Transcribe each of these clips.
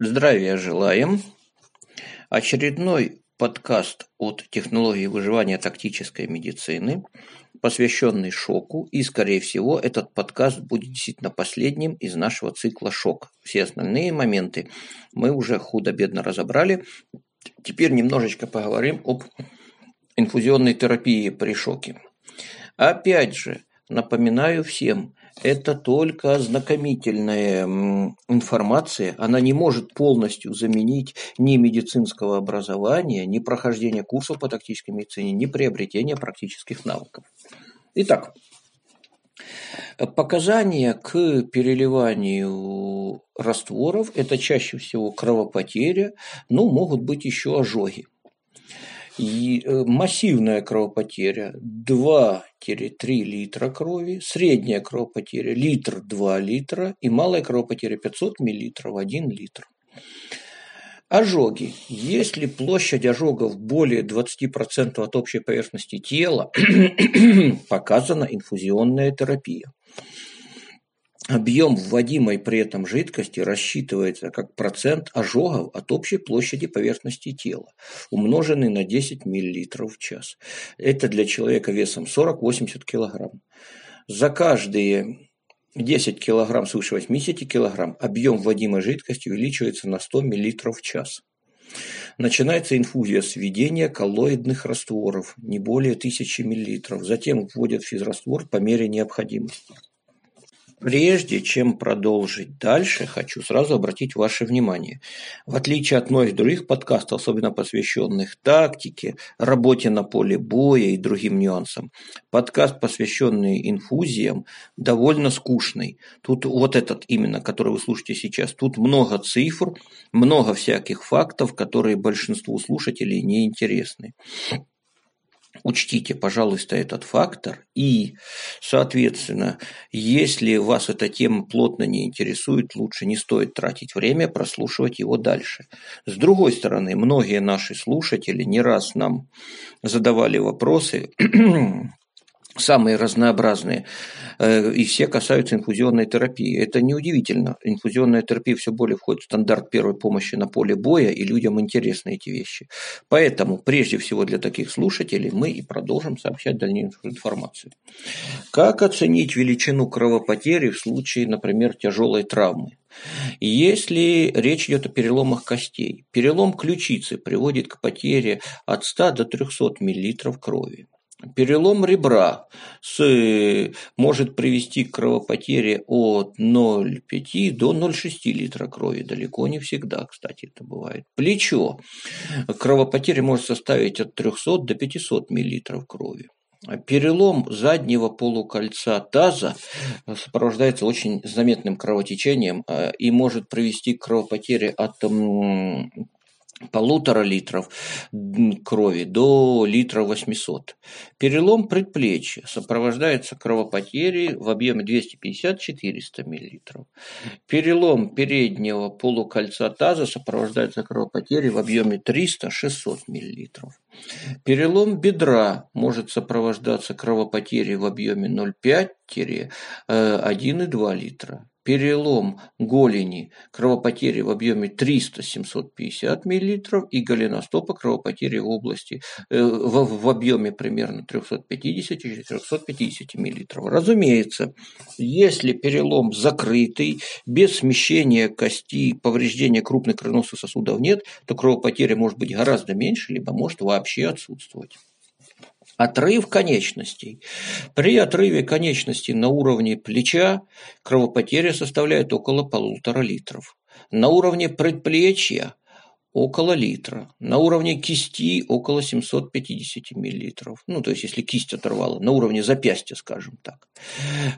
Здравия желаем. Очередной подкаст от технологии выживания тактической медицины, посвященный шоку. И, скорее всего, этот подкаст будет действительно последним из нашего цикла «Шок». Все остальные моменты мы уже худо-бедно разобрали. Теперь немножечко поговорим об инфузионной терапии при шоке. Опять же, напоминаю всем, это только ознакомительная информация, она не может полностью заменить ни медицинского образования, ни прохождения курсов по тактической медицине, ни приобретения практических навыков. Итак, показания к переливанию растворов – это чаще всего кровопотеря, но могут быть еще ожоги. Э, массивная кровопотеря 2-3 литра крови, средняя кровопотеря литр 2 литра и малая кровопотеря 500 миллилитров 1 литр. Ожоги. Если площадь ожогов более 20% от общей поверхности тела, показана инфузионная терапия. Объем вводимой при этом жидкости рассчитывается как процент ожогов от общей площади поверхности тела, умноженный на 10 мл в час. Это для человека весом 40-80 кг. За каждые 10 кг свыше 80 кг объем вводимой жидкости увеличивается на 100 мл в час. Начинается инфузия с введения коллоидных растворов, не более 1000 мл. Затем вводят физраствор по мере необходимости. Прежде чем продолжить дальше, хочу сразу обратить ваше внимание. В отличие от многих других подкастов, особенно посвященных тактике, работе на поле боя и другим нюансам, подкаст, посвященный инфузиям, довольно скучный. Тут вот этот именно, который вы слушаете сейчас, тут много цифр, много всяких фактов, которые большинству слушателей не интересны. Учтите, пожалуйста, этот фактор. И, соответственно, если вас эта тема плотно не интересует, лучше не стоит тратить время прослушивать его дальше. С другой стороны, многие наши слушатели не раз нам задавали вопросы самые разнообразные, э, и все касаются инфузионной терапии. Это неудивительно. Инфузионная терапия все более входит в стандарт первой помощи на поле боя, и людям интересны эти вещи. Поэтому, прежде всего для таких слушателей, мы и продолжим сообщать дальнейшую информацию. Как оценить величину кровопотери в случае, например, тяжелой травмы? Если речь идет о переломах костей, перелом ключицы приводит к потере от 100 до 300 мл крови. Перелом ребра с, может привести к кровопотере от 0,5 до 0,6 литра крови. Далеко не всегда, кстати, это бывает. Плечо. Кровопотеря может составить от 300 до 500 миллилитров крови. Перелом заднего полукольца таза сопровождается очень заметным кровотечением э, и может привести к кровопотере от полутора литров крови до литра 800. Перелом предплечья сопровождается кровопотерей в объеме 250-400 мл. Перелом переднего полукольца таза сопровождается кровопотерей в объеме 300-600 мл. Перелом бедра может сопровождаться кровопотерей в объеме 0,5-1,2 э, литра перелом голени, кровопотери в объеме 300-750 мл и голеностопа кровопотери в области э, в, в объеме примерно 350-450 мл. Разумеется, если перелом закрытый, без смещения кости, повреждения крупных кровеносных сосудов нет, то кровопотеря может быть гораздо меньше, либо может вообще отсутствовать. Отрыв конечностей. При отрыве конечностей на уровне плеча кровопотеря составляет около полутора литров. На уровне предплечья около литра. На уровне кисти около 750 миллилитров. Ну, то есть, если кисть оторвала, на уровне запястья, скажем так.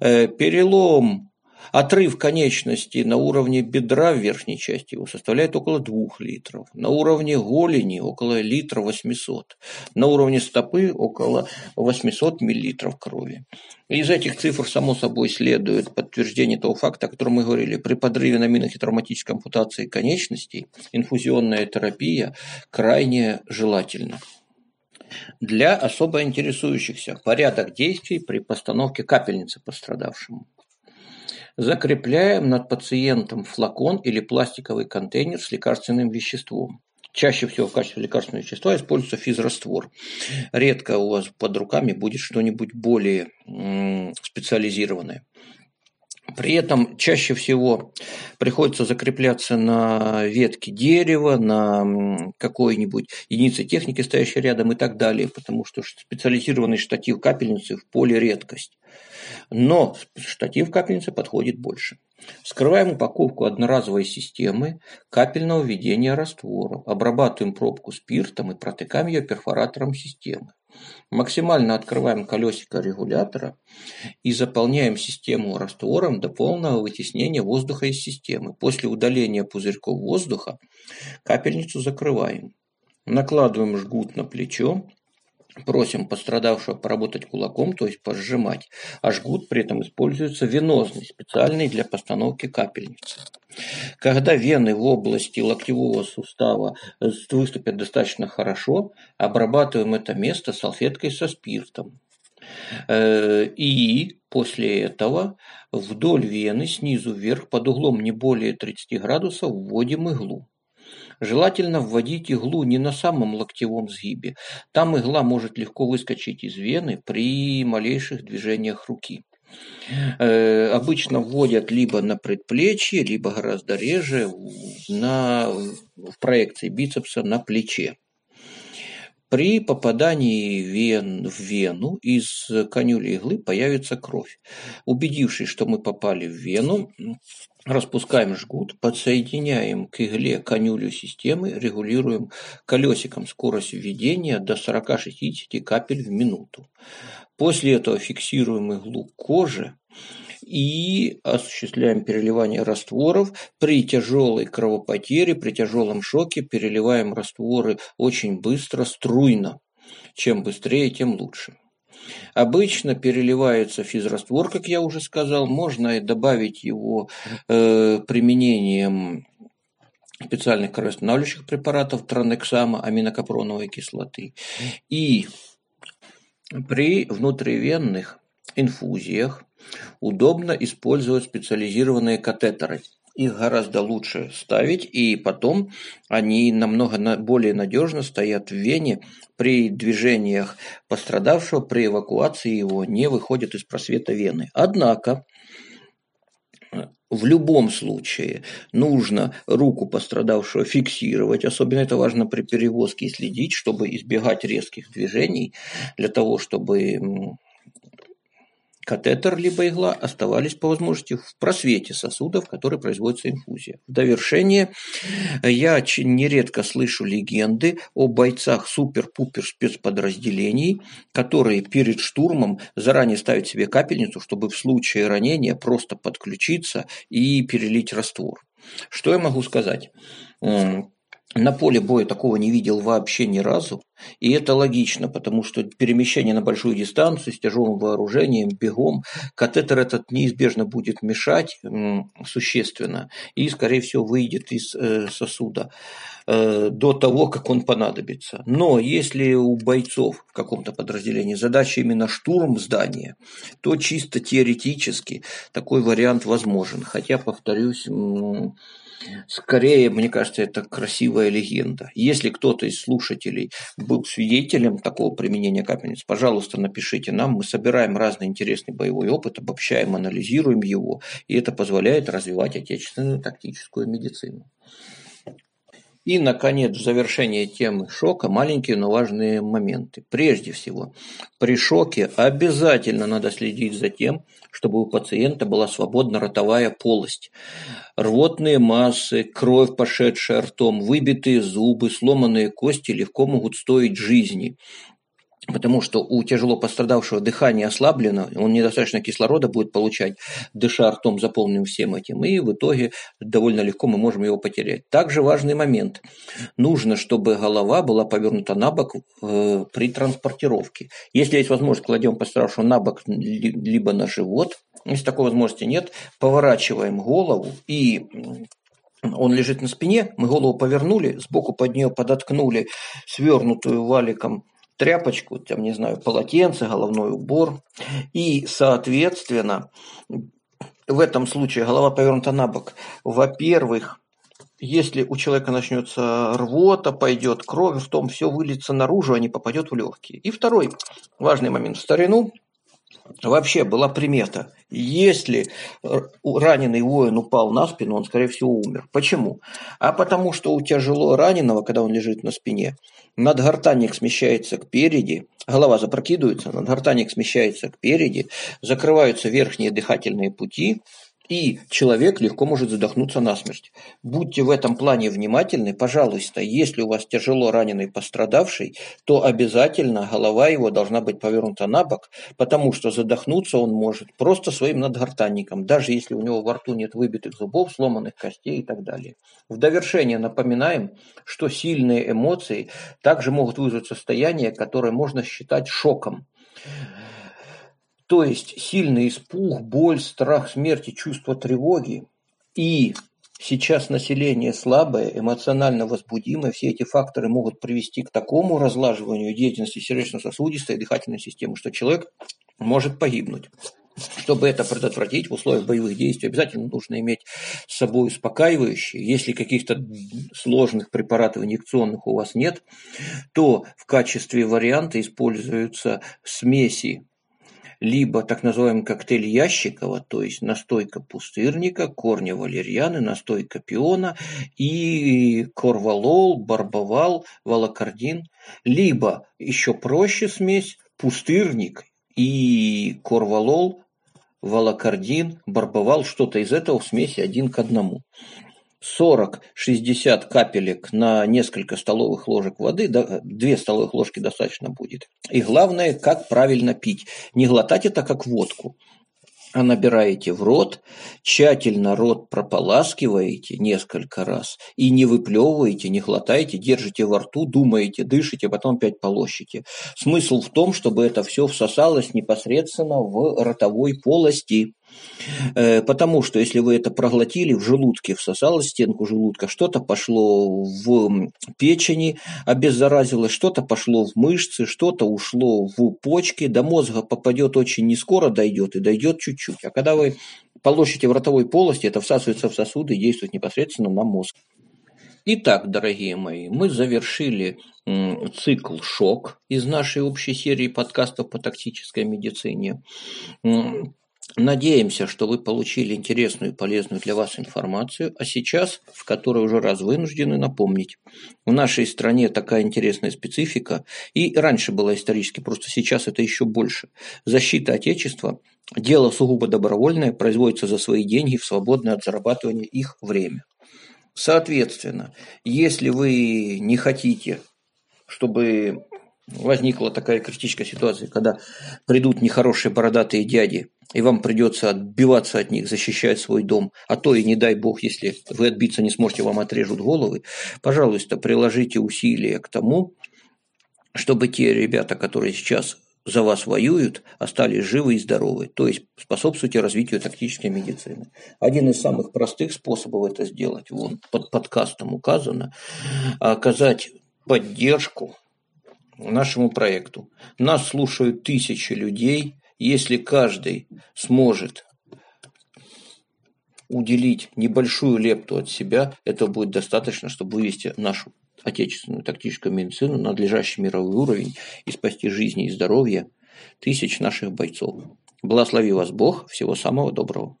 Э, перелом Отрыв конечности на уровне бедра в верхней части его составляет около 2 литров, на уровне голени около литра 800, на уровне стопы около 800 миллилитров крови. Из этих цифр, само собой, следует подтверждение того факта, о котором мы говорили. При подрыве на минах и травматической ампутации конечностей инфузионная терапия крайне желательна. Для особо интересующихся порядок действий при постановке капельницы пострадавшему. Закрепляем над пациентом флакон или пластиковый контейнер с лекарственным веществом. Чаще всего в качестве лекарственного вещества используется физраствор. Редко у вас под руками будет что-нибудь более специализированное. При этом чаще всего приходится закрепляться на ветке дерева, на какой-нибудь единице техники, стоящей рядом и так далее, потому что специализированный штатив капельницы в поле редкость. Но штатив капельницы подходит больше. Вскрываем упаковку одноразовой системы капельного введения раствора, обрабатываем пробку спиртом и протыкаем ее перфоратором системы. Максимально открываем колесико регулятора и заполняем систему раствором до полного вытеснения воздуха из системы. После удаления пузырьков воздуха капельницу закрываем. Накладываем жгут на плечо Просим пострадавшего поработать кулаком, то есть пожимать, а жгут при этом используется венозный, специальный для постановки капельницы. Когда вены в области локтевого сустава э, выступят достаточно хорошо, обрабатываем это место салфеткой со спиртом. Э, и после этого вдоль вены снизу вверх под углом не более 30 градусов вводим иглу. Желательно вводить иглу не на самом локтевом сгибе. Там игла может легко выскочить из вены при малейших движениях руки. Э, обычно вводят либо на предплечье, либо гораздо реже на, в проекции бицепса на плече. При попадании вен, в вену из канюли иглы появится кровь. Убедившись, что мы попали в вену, Распускаем жгут, подсоединяем к игле канюлю системы, регулируем колесиком скорость введения до 40-60 капель в минуту. После этого фиксируем иглу к коже и осуществляем переливание растворов. При тяжелой кровопотере, при тяжелом шоке переливаем растворы очень быстро, струйно. Чем быстрее, тем лучше. Обычно переливается физраствор, как я уже сказал, можно добавить его э, применением специальных кровоостанавливающих препаратов транексама, аминокапроновой кислоты. И при внутривенных инфузиях удобно использовать специализированные катетеры их гораздо лучше ставить, и потом они намного более надежно стоят в вене при движениях пострадавшего, при эвакуации его не выходят из просвета вены. Однако, в любом случае нужно руку пострадавшего фиксировать, особенно это важно при перевозке и следить, чтобы избегать резких движений, для того, чтобы Катетер либо игла оставались по возможности в просвете сосуда, в который производится инфузия. В довершение я нередко слышу легенды о бойцах супер-пупер спецподразделений, которые перед штурмом заранее ставят себе капельницу, чтобы в случае ранения просто подключиться и перелить раствор. Что я могу сказать? на поле боя такого не видел вообще ни разу. И это логично, потому что перемещение на большую дистанцию с тяжелым вооружением, бегом, катетер этот неизбежно будет мешать существенно и, скорее всего, выйдет из э, сосуда э, до того, как он понадобится. Но если у бойцов в каком-то подразделении задача именно штурм здания, то чисто теоретически такой вариант возможен. Хотя, повторюсь, Скорее, мне кажется, это красивая легенда. Если кто-то из слушателей был свидетелем такого применения капельниц, пожалуйста, напишите нам. Мы собираем разный интересный боевой опыт, обобщаем, анализируем его, и это позволяет развивать отечественную тактическую медицину. И, наконец, в завершение темы шока маленькие, но важные моменты. Прежде всего, при шоке обязательно надо следить за тем, чтобы у пациента была свободна ротовая полость. Рвотные массы, кровь, пошедшая ртом, выбитые зубы, сломанные кости легко могут стоить жизни потому что у тяжело пострадавшего дыхание ослаблено, он недостаточно кислорода будет получать, дыша ртом заполненным всем этим, и в итоге довольно легко мы можем его потерять. Также важный момент. Нужно, чтобы голова была повернута на бок э, при транспортировке. Если есть возможность, кладем пострадавшего на бок либо на живот, если такой возможности нет, поворачиваем голову и он лежит на спине, мы голову повернули, сбоку под нее подоткнули свернутую валиком тряпочку, там, не знаю, полотенце, головной убор. И, соответственно, в этом случае голова повернута на бок, во-первых, если у человека начнется рвота, пойдет кровь, в том все выльется наружу, а не попадет в легкие. И второй важный момент. В старину вообще была примета. Если раненый воин упал на спину, он, скорее всего, умер. Почему? А потому что у тяжело раненого, когда он лежит на спине, надгортанник смещается к переди, голова запрокидывается, надгортанник смещается к переди, закрываются верхние дыхательные пути, и человек легко может задохнуться насмерть. Будьте в этом плане внимательны, пожалуйста, если у вас тяжело раненый пострадавший, то обязательно голова его должна быть повернута на бок, потому что задохнуться он может просто своим надгортанником, даже если у него во рту нет выбитых зубов, сломанных костей и так далее. В довершение напоминаем, что сильные эмоции также могут вызвать состояние, которое можно считать шоком. То есть сильный испуг, боль, страх смерти, чувство тревоги и Сейчас население слабое, эмоционально возбудимое. Все эти факторы могут привести к такому разлаживанию деятельности сердечно-сосудистой и дыхательной системы, что человек может погибнуть. Чтобы это предотвратить в условиях боевых действий, обязательно нужно иметь с собой успокаивающие. Если каких-то сложных препаратов инъекционных у вас нет, то в качестве варианта используются смеси либо так называемый коктейль Ящикова, то есть настойка пустырника, корня валерьяны, настойка пиона и корвалол, барбовал, волокордин, либо еще проще смесь пустырник и корвалол, волокордин, барбовал, что-то из этого в смеси один к одному. 40-60 капелек на несколько столовых ложек воды, 2 столовых ложки достаточно будет. И главное, как правильно пить. Не глотать это как водку, а набираете в рот, тщательно рот прополаскиваете несколько раз и не выплевываете, не глотаете, держите во рту, думаете, дышите, потом опять полощите. Смысл в том, чтобы это все всосалось непосредственно в ротовой полости. Э, потому что если вы это проглотили, в желудке всосалось стенку желудка, что-то пошло в печени, обеззаразилось, что-то пошло в мышцы, что-то ушло в почки, до мозга попадет очень не скоро дойдет и дойдет чуть-чуть. А когда вы полощите в ротовой полости, это всасывается в сосуды и действует непосредственно на мозг. Итак, дорогие мои, мы завершили цикл «Шок» из нашей общей серии подкастов по тактической медицине. Надеемся, что вы получили интересную и полезную для вас информацию, а сейчас, в которой уже раз вынуждены напомнить. В нашей стране такая интересная специфика, и раньше была исторически, просто сейчас это еще больше. Защита Отечества – дело сугубо добровольное, производится за свои деньги в свободное от зарабатывания их время. Соответственно, если вы не хотите, чтобы возникла такая критическая ситуация, когда придут нехорошие бородатые дяди, и вам придется отбиваться от них, защищать свой дом, а то и не дай бог, если вы отбиться не сможете, вам отрежут головы, пожалуйста, приложите усилия к тому, чтобы те ребята, которые сейчас за вас воюют, остались живы и здоровы. То есть способствуйте развитию тактической медицины. Один из самых простых способов это сделать, вон под подкастом указано, оказать поддержку нашему проекту. Нас слушают тысячи людей. Если каждый сможет уделить небольшую лепту от себя, это будет достаточно, чтобы вывести нашу отечественную тактическую медицину на надлежащий мировой уровень и спасти жизни и здоровье тысяч наших бойцов. Благослови вас Бог. Всего самого доброго.